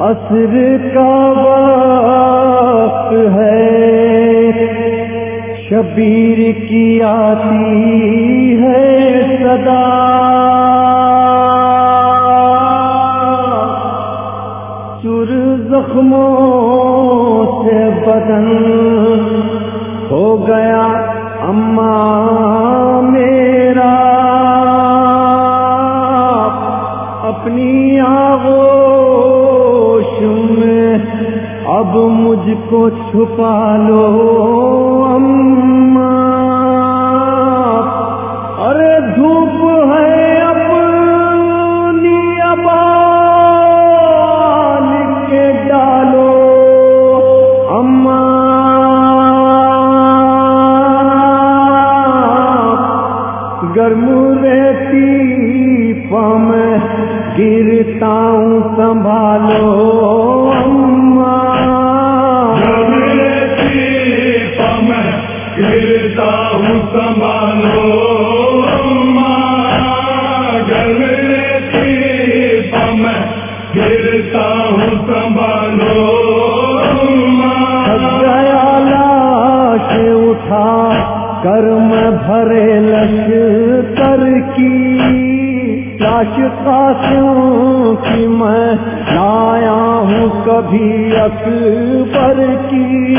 عصر کا وقت ہے۔ شبیر کی آتی ہے صدا۔ سر زخموں سے بدن اپنی آغوش میں اب مجھ کو چھپا لو اماں ارے دھوپ ہے اپنی ابال کے ڈالو اماں گرم گرتا ہوں، سنبھالو اماں گرتا ہوں سنبھالو گھر پم گرتا ہوں سنبھالو تھک گیا لاش اٹھا، کرم بھرے لش۔ کر کی لاش قاسم کی میں لایا ہوں کبھی اکبر کی۔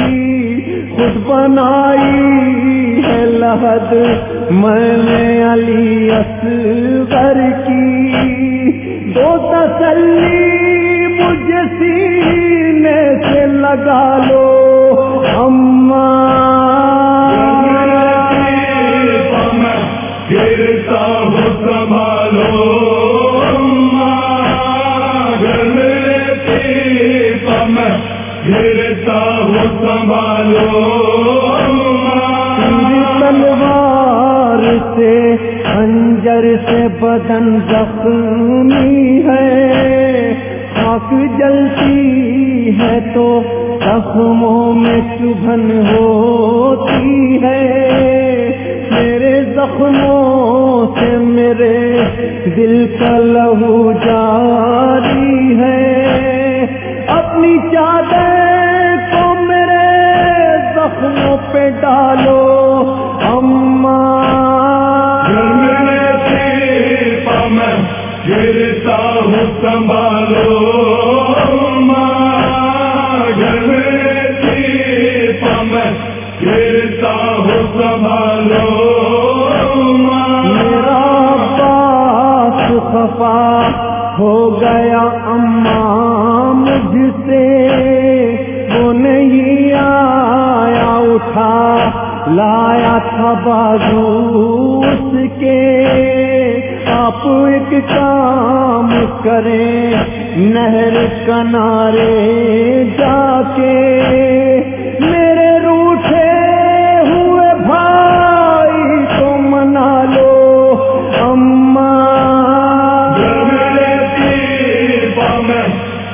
خود بنائی ہے لحد میں نے علی اصغر کی۔ دو تسلی مجھے سینے سے لگا لو اماں تلوار سے، خنجر سے بدن زخمی ہے۔ خاک جلتی ہے تو زخموں میں چبھن ہوتی ہے۔ میرے زخموں سے میرے دل کا لہو جاری ہے۔ اپنی چادر ہو گیا اماں مجھ سے وہ نہیں آیا۔ اٹھا، لایا تھا بازو اس کے۔ آپ ایک کام کریں، نہر کنارے جا کے۔ میرے روٹھے ہوئے بھائی کو منا لو اماں۔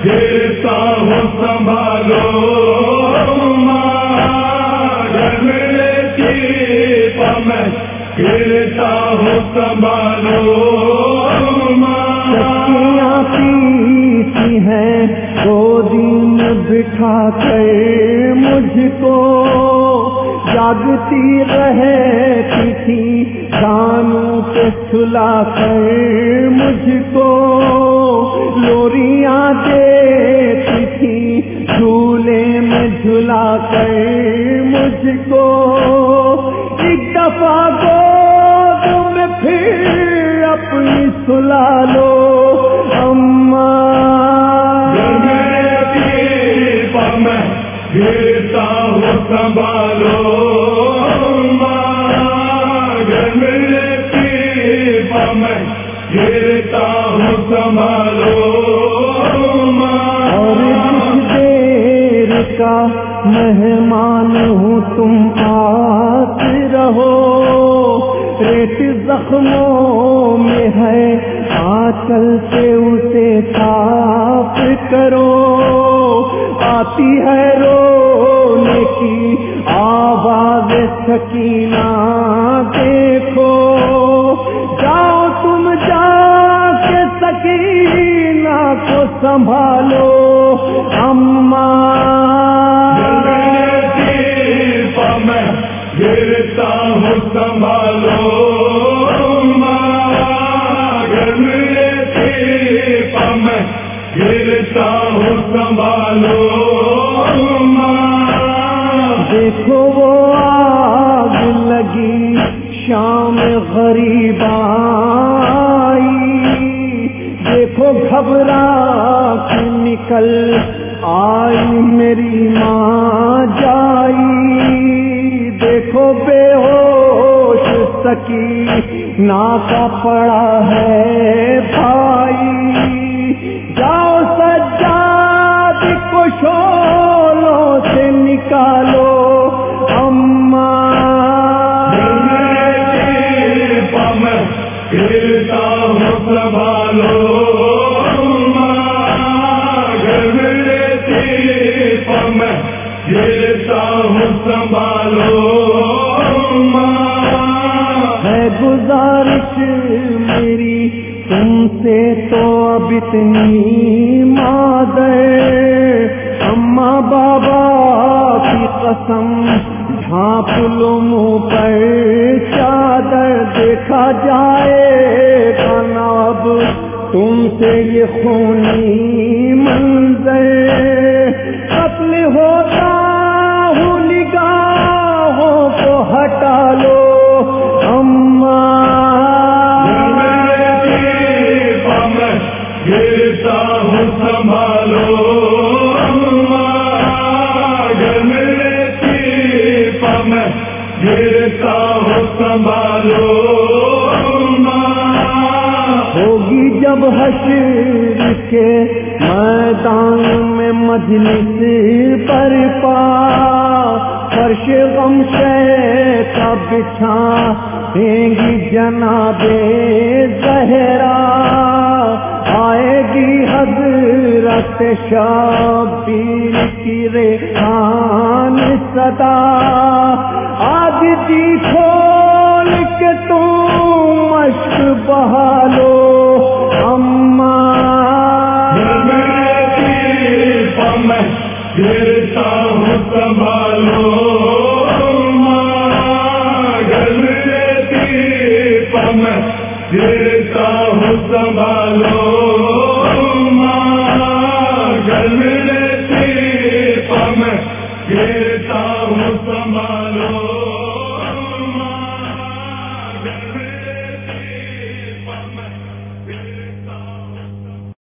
گرتا ہوں، سنبھالو۔ گرتا سنبھالو پیتی دو دن بٹھا کر مجھ کو۔ جاگتی رہتی تھی کانوں پہ سلا کر مجھ کو۔ گرتا ہوں سنبھالو گھر گرتا ہوں سنبھالو اور دیر کا مہمان ہوں تم آس رہو، ریت زخموں میں ہے آچل سے اسے صاف کرو، آتی ہے رونے کی آواز سکینہ دیکھو۔ جاؤ تم جاؤ مدینہ کو سنبھالو اماں گرتا ہوں، سنبھالو۔ گرتا ہوں سنبھالو دیکھو وہ آگ لگی، شام غریب آئی۔ دیکھو گھبرا کے نکل، آئی میری ماں جائی۔ دیکھو بے ہوش سکی نا کا پڑا ہے بھائی۔ گرتا ہوں سنبھالو ہے گزارش میری، تم سے تو اب اتنی مادر اما بابا کی قسم، جھانپ لو منہ پر چادر، دیکھا جائے گانا تم سے یہ خونی منظر۔ قتل ہوتا ہوگی جب حشر کے میدان میں مجلس پر پا۔ فرش غم شے کا بچھا۔ دیں گی جناب زہرا۔ آئے گی حضرت شابیر کی ریحان صدا۔ آج جی کھول کے تم مشق بہالو اماں گرتا ہوں گرتا ہوں۔ سنبھالو گرتا ہوں سنبھالو۔